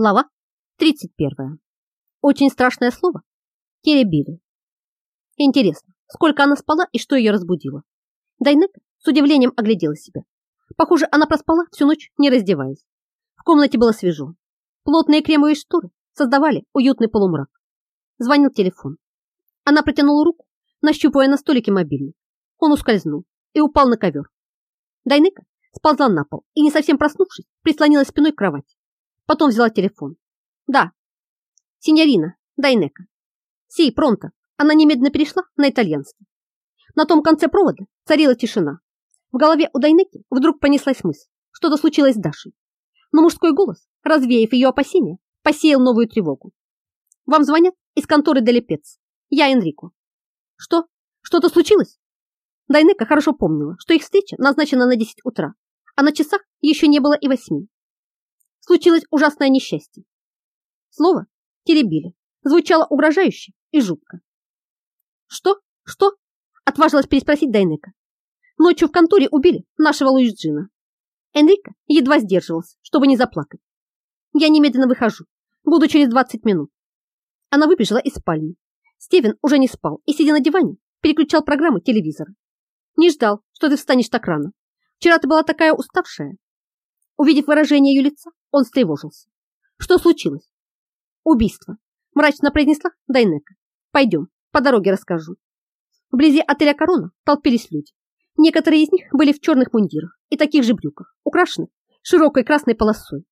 Глава 31. Очень страшное слово. Теребили. Интересно, сколько она спала и что ее разбудило? Дайнека с удивлением оглядела себя. Похоже, она проспала всю ночь, не раздеваясь. В комнате было свежо. Плотные кремовые шторы создавали уютный полумрак. Звонил телефон. Она протянула руку, нащупывая на столике мобильный. Он ускользнул и упал на ковер. Дайнека сползла на пол и, не совсем проснувшись, прислонилась спиной к кровати. Потом взяла телефон. Да. Синьорина, Дайнека. Си, пронто. Она немедленно перешла на итальянский. На том конце провода царила тишина. В голове у Дайнеки вдруг понеслась мысль. Что-то случилось с Дашей. Но мужской голос, развеяв ее опасения, посеял новую тревогу. Вам звонят из конторы Делепец. Я Энрико. Что? Что-то случилось? Дайнека хорошо помнила, что их встреча назначена на 10 утра, а на часах еще не было и восьми случилось ужасное несчастье. Слово теребили, звучало угрожающе и жутко. Что? Что? Отважилась переспросить Дайнека. Ночью в конторе убили нашего Луиджина. Энрико едва сдерживался, чтобы не заплакать. Я немедленно выхожу. Буду через 20 минут. Она выбежала из спальни. Стивен уже не спал и, сидя на диване, переключал программу телевизора. Не ждал, что ты встанешь так рано. Вчера ты была такая уставшая. Увидев выражение ее лица, он встревожился. Что случилось? Убийство. Мрачно произнесла Дайнека. Пойдем, по дороге расскажу. Вблизи отеля Корона толпились люди. Некоторые из них были в черных мундирах и таких же брюках, украшенных широкой красной полосой.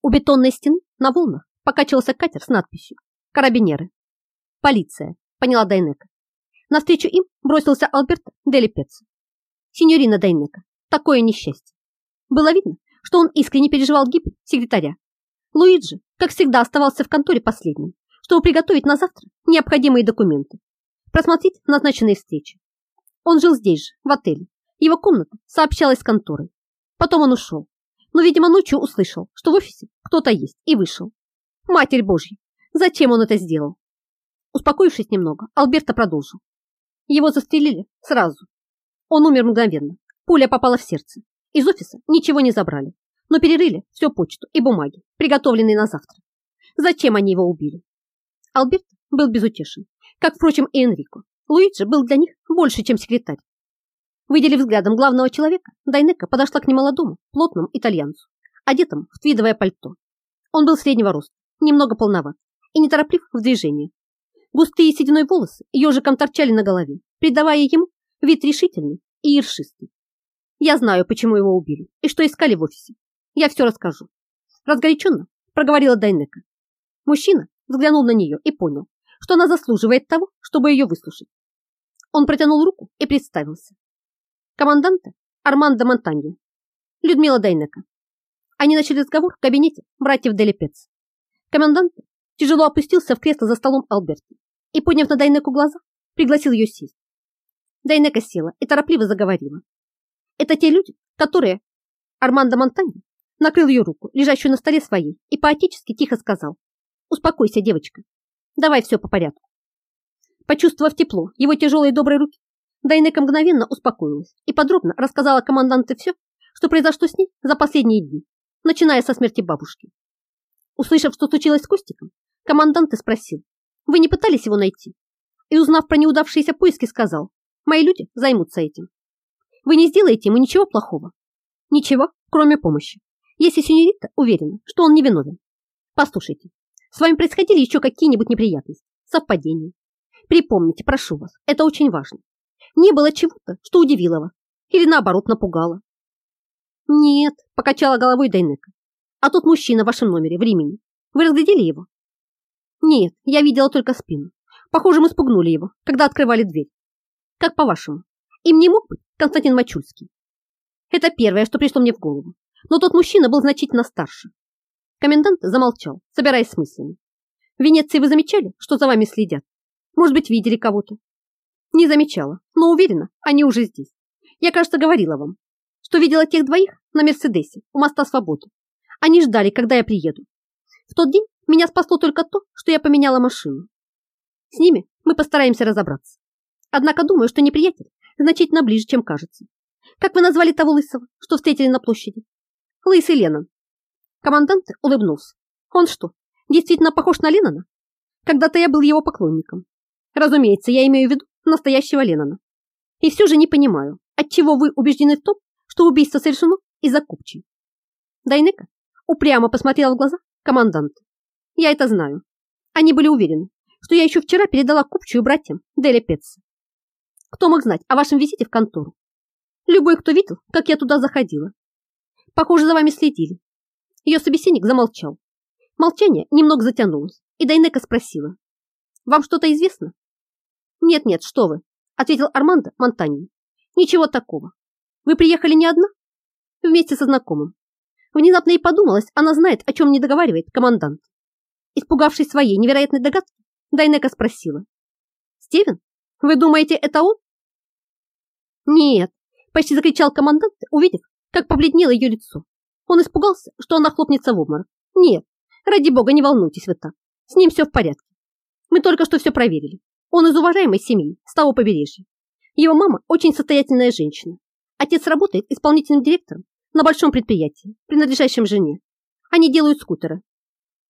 У бетонной стены на волнах покачивался катер с надписью «Карабинеры». «Полиция», поняла Дайнека. Навстречу им бросился Альберто Делипец. Синьорина Дайнека, такое несчастье. Было видно, что он искренне переживал гибель секретаря. Луиджи, как всегда, оставался в конторе последним, чтобы приготовить на завтра необходимые документы, просмотреть назначенные встречи. Он жил здесь же, в отеле. Его комната сообщалась с конторой. Потом он ушел. Но, видимо, ночью услышал, что в офисе кто-то есть, и вышел. Матерь Божья! Зачем он это сделал? Успокоившись немного, Альберто продолжил. Его застрелили сразу. Он умер мгновенно. Пуля попала в сердце. Из офиса ничего не забрали, но перерыли всю почту и бумаги, приготовленные на завтра. Зачем они его убили? Альберт был безутешен, как, впрочем, и Энрико. Луиджи был для них больше, чем секретарь. Выделив взглядом главного человека, Дайнека подошла к немолодому, плотному итальянцу, одетому в твидовое пальто. Он был среднего роста, немного полноват и нетороплив в движении. Густые сединой волосы ежиком торчали на голове, придавая ему вид решительный и ершистый. Я знаю, почему его убили и что искали в офисе. Я все расскажу. Разгоряченно проговорила Дайнека. Мужчина взглянул на нее и понял, что она заслуживает того, чтобы ее выслушать. Он протянул руку и представился. Команданта Армандо Монтанье. Людмила Дайнека. Они начали разговор в кабинете братьев Делипец. Командант тяжело опустился в кресло за столом Алберти и, подняв на Дайнеку глаза, пригласил ее сесть. Дайнека села и торопливо заговорила. Это те люди, которые... Армандо Монтани накрыл ее руку, лежащую на столе своей, и поотечески тихо сказал. Успокойся, девочка. Давай все по порядку. Почувствовав тепло его тяжелой и доброй руки, Дайнека мгновенно успокоилась и подробно рассказала команданте все, что произошло с ней за последние дни, начиная со смерти бабушки. Услышав, что случилось с Костиком, командант спросил, вы не пытались его найти? И узнав про неудавшиеся поиски, сказал, мои люди займутся этим. Вы не сделаете ему ничего плохого. Ничего, кроме помощи. Если сеньорита уверена, что он невиновен. Послушайте, с вами происходили еще какие-нибудь неприятности, совпадения. Припомните, прошу вас, это очень важно. Не было чего-то, что удивило вас или наоборот напугало. Нет, покачала головой Дайнека. А тот мужчина в вашем номере в Римени. Вы разглядели его? Нет, я видела только спину. Похоже, мы спугнули его, когда открывали дверь. Как по-вашему, им не мог быть Константин Мачульский. Это первое, что пришло мне в голову. Но тот мужчина был значительно старше. Комендант замолчал, собираясь с мыслями. В Венеции вы замечали, что за вами следят? Может быть, видели кого-то? Не замечала, но уверена, они уже здесь. Я, кажется, говорила вам, что видела тех двоих на Мерседесе у моста Свободы. Они ждали, когда я приеду. В тот день меня спасло только то, что я поменяла машину. С ними мы постараемся разобраться. Однако думаю, что неприятель значительно ближе, чем кажется. Как вы назвали того лысого, что встретили на площади? Лысый Леннон. Командант улыбнулся. Он что, действительно похож на Леннона? Когда-то я был его поклонником. Разумеется, я имею в виду настоящего Леннона. И все же не понимаю, отчего вы убеждены в том, что убийство совершено из-за купчей. Дайнека упрямо посмотрела в глаза команданта. Я это знаю. Они были уверены, что я еще вчера передала купчую братьям Деля Петса. Кто мог знать о вашем визите в контору? Любой, кто видел, как я туда заходила. Похоже, за вами следили. Ее собеседник замолчал. Молчание немного затянулось, и Дайнека спросила. Вам что-то известно? Нет-нет, что вы, ответил Армандо Монтани. Ничего такого. Вы приехали не одна? Вместе со знакомым. Внезапно и подумалось, она знает, о чем не договаривает командант. Испугавшись своей невероятной догадки, Дайнека спросила. «Стивен, вы думаете, это он?» «Нет», – почти закричал командант, увидев, как побледнело ее лицо. Он испугался, что она хлопнется в обморок. «Нет, ради бога, не волнуйтесь вы так. С ним все в порядке. Мы только что все проверили. Он из уважаемой семьи, с того побережья. Его мама очень состоятельная женщина. Отец работает исполнительным директором на большом предприятии, принадлежащем жене. Они делают скутеры.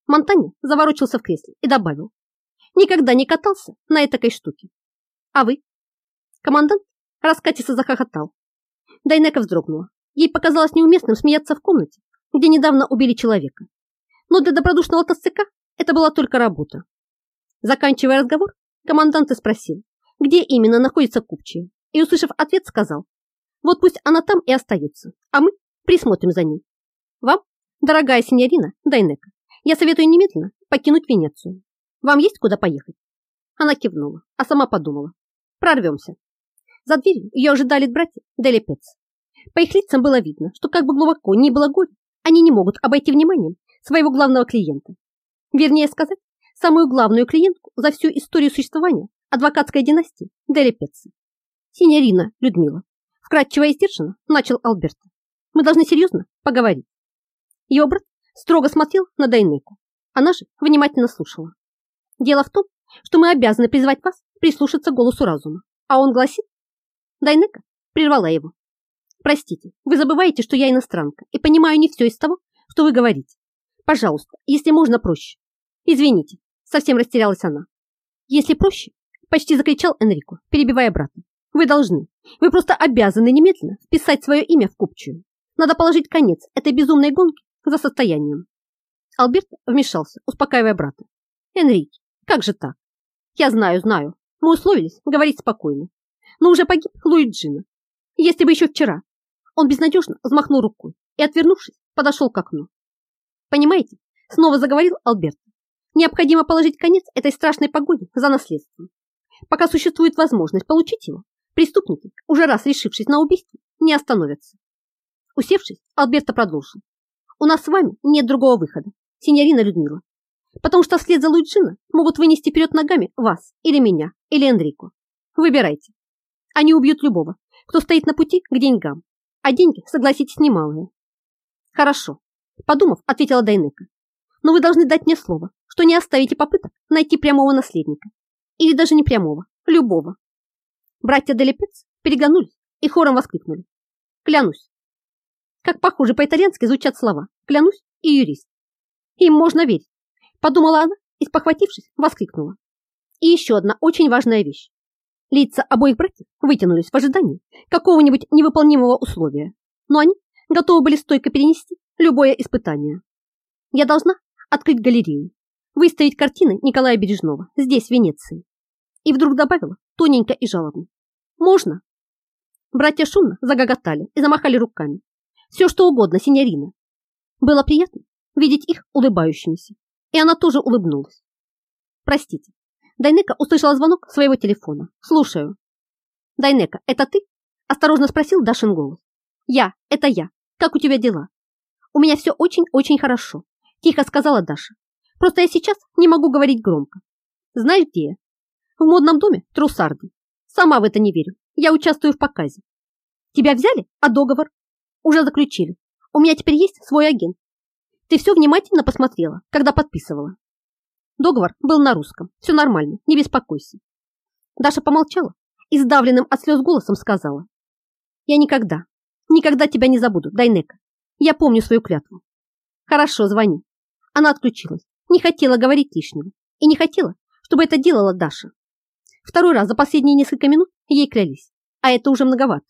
Монтане заворочился в кресле и добавил. Никогда не катался на этой штуке. А вы? Командант раскатисто захохотал. Дайнека вздрогнула. Ей показалось неуместным смеяться в комнате, где недавно убили человека. Но для добродушного толстяка это была только работа. Заканчивая разговор, командант и спросил, где именно находится Купчия, и, услышав ответ, сказал, вот пусть она там и остается, а мы присмотрим за ней. Вам, дорогая синьорина Дайнека, я советую немедленно покинуть Венецию. Вам есть куда поехать? Она кивнула, а сама подумала. Прорвемся. За дверью ее ожидали братья Делепец. По их лицам было видно, что как бы глубоко ни было горе, они не могут обойти вниманием своего главного клиента. Вернее сказать, самую главную клиентку за всю историю существования адвокатской династии Делепец. Синьорина Людмила. Вкратчиво и сдержанно начал Алберта. Мы должны серьезно поговорить. Его брат строго смотрел на Дайнеку. Она же внимательно слушала. Дело в том, что мы обязаны призвать вас прислушаться голосу разума. А он гласит... Дайнека прервала его. Простите, вы забываете, что я иностранка и понимаю не все из того, что вы говорите. Пожалуйста, если можно проще. Извините, совсем растерялась она. Если проще, почти закричал Энрико, перебивая брата. Вы должны, вы просто обязаны немедленно вписать свое имя в купчую. Надо положить конец этой безумной гонке за состоянием. Альберт вмешался, успокаивая брата. Энрике, как же так? Я знаю, знаю. Мы условились говорить спокойно. Но уже погиб Луиджина. Если бы еще вчера. Он безнадежно взмахнул рукой и, отвернувшись, подошел к окну. Понимаете, снова заговорил Альберт. Необходимо положить конец этой страшной погоне за наследством. Пока существует возможность получить его, преступники, уже раз решившись на убийство, не остановятся. Усевшись, Альберто продолжил. У нас с вами нет другого выхода, синьорина Людмила потому что вслед за Луиджино могут вынести вперед ногами вас или меня, или Энрико. Выбирайте. Они убьют любого, кто стоит на пути к деньгам, а деньги, согласитесь, немалые. Хорошо, подумав, ответила Дайнека. Но вы должны дать мне слово, что не оставите попыток найти прямого наследника. Или даже не прямого, любого. Братья Делепец переглянулись и хором воскликнули. Клянусь. Как похоже по-итальянски звучат слова «клянусь» и «юрист». Им можно верить. Подумала она и, спохватившись, воскликнула. И еще одна очень важная вещь. Лица обоих братьев вытянулись в ожидании какого-нибудь невыполнимого условия, но они готовы были стойко перенести любое испытание. Я должна открыть галерею, выставить картины Николая Бережного здесь, в Венеции. И вдруг добавила тоненько и жалобно. Можно? Братья шумно загоготали и замахали руками. Все, что угодно, синьорина. Было приятно видеть их улыбающимися и она тоже улыбнулась. Простите. Дайнека услышала звонок своего телефона. Слушаю. Дайнека, это ты? Осторожно спросил Дашин голос. Я, это я. Как у тебя дела? У меня все очень-очень хорошо. Тихо сказала Даша. Просто я сейчас не могу говорить громко. Знаешь, где? В модном доме Трусарди. Сама в это не верю. Я участвую в показе. Тебя взяли, а договор? Уже заключили. У меня теперь есть свой агент. Ты все внимательно посмотрела, когда подписывала. Договор был на русском. Все нормально, не беспокойся. Даша помолчала и сдавленным от слез голосом сказала. Я никогда, никогда тебя не забуду, Дайнека. Я помню свою клятву. Хорошо, звони. Она отключилась, не хотела говорить лишнего и не хотела, чтобы это делала Даша. Второй раз за последние несколько минут ей клялись, а это уже многовато.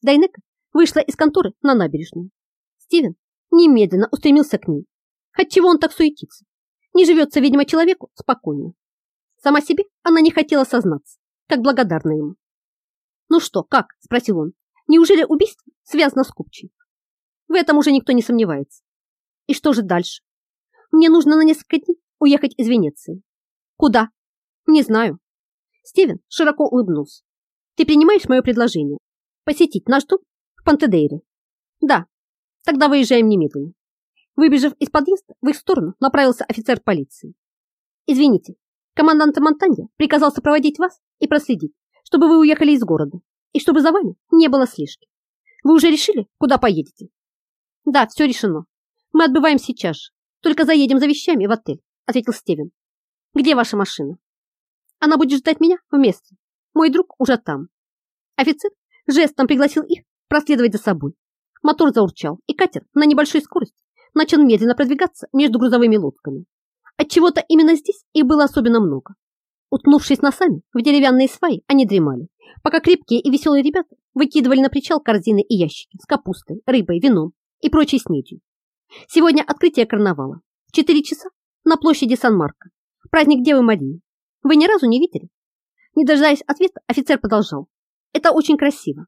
Дайнека вышла из конторы на набережную. Стивен немедленно устремился к ней. Отчего он так суетится? Не живется, видимо, человеку спокойно. Сама себе она не хотела сознаться, как благодарна ему. «Ну что, как?» – спросил он. «Неужели убийство связано с Купчей?» В этом уже никто не сомневается. И что же дальше? Мне нужно на несколько дней уехать из Венеции. Куда? Не знаю. Стивен широко улыбнулся. Ты принимаешь мое предложение? Посетить наш дом в Пантедейре? Да. Тогда выезжаем немедленно. Выбежав из подъезда, в их сторону направился офицер полиции. Извините, командант Монтанья приказал сопроводить вас и проследить, чтобы вы уехали из города и чтобы за вами не было слежки. Вы уже решили, куда поедете? Да, все решено. Мы отбываем сейчас же. Только заедем за вещами в отель, ответил Стивен. Где ваша машина? Она будет ждать меня вместе. Мой друг уже там. Офицер жестом пригласил их проследовать за собой. Мотор заурчал, и катер на небольшой скорости начал медленно продвигаться между грузовыми лодками. Отчего-то именно здесь их было особенно много. Утнувшись носами в деревянные сваи, они дремали, пока крепкие и веселые ребята выкидывали на причал корзины и ящики с капустой, рыбой, вином и прочей снедью. Сегодня открытие карнавала. В 4 часа на площади Сан-Марко. Праздник Девы Марии. Вы ни разу не видели? Не дожидаясь ответа, офицер продолжал. Это очень красиво.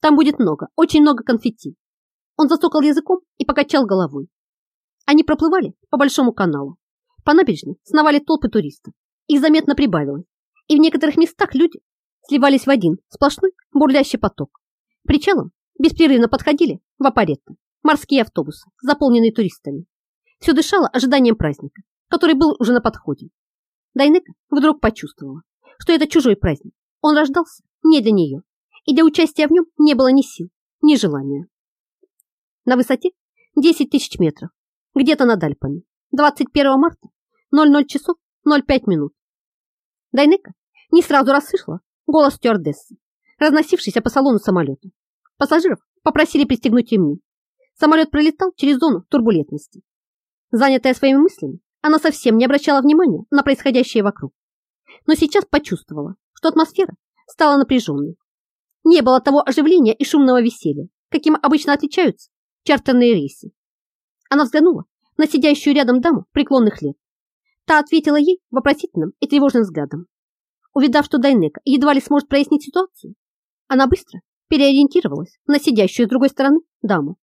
Там будет много, очень много конфетти. Он застокал языком и покачал головой. Они проплывали по большому каналу. По набережной сновали толпы туристов. Их заметно прибавилось. И в некоторых местах люди сливались в один сплошной бурлящий поток. Причалом беспрерывно подходили в аппаретно морские автобусы, заполненные туристами. Все дышало ожиданием праздника, который был уже на подходе. Дайнека вдруг почувствовала, что это чужой праздник. Он рождался не для нее, и для участия в нем не было ни сил, ни желания. На высоте 10 тысяч метров, где-то над Альпами, 21 марта, 00 часов 05 минут. Дайнека не сразу расслышала голос стюардессы, разносившийся по салону самолета. Пассажиров попросили пристегнуть ремни. Самолет пролетал через зону турбулентности. Занятая своими мыслями, она совсем не обращала внимания на происходящее вокруг. Но сейчас почувствовала, что атмосфера стала напряженной. Не было того оживления и шумного веселья, каким обычно отличаются чартерные рейсы. Она взглянула на сидящую рядом даму преклонных лет. Та ответила ей вопросительным и тревожным взглядом. Увидав, что Дайнека едва ли сможет прояснить ситуацию, она быстро переориентировалась на сидящую с другой стороны даму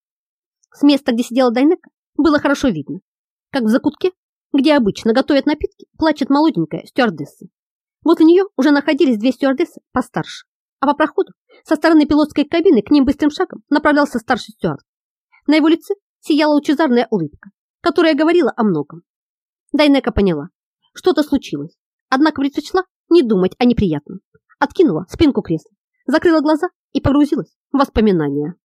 с места, где сидела Дайнека, было хорошо видно, как в закутке, где обычно готовят напитки, плачет молоденькая стюардесса. Возле нее уже находились две стюардессы постарше, а по проходу со стороны пилотской кабины к ним быстрым шагом направлялся старший стюард. На его лице сияла лучезарная улыбка, которая говорила о многом. Дайнека поняла, что-то случилось, однако предпочла не думать о неприятном. Откинула спинку кресла, закрыла глаза и погрузилась в воспоминания.